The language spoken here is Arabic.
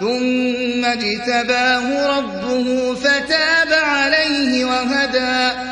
ثُمَّ اجْتَبَاهُ رَبُّهُ فَتَابَ عَلَيْهِ وَهَدَىٰ.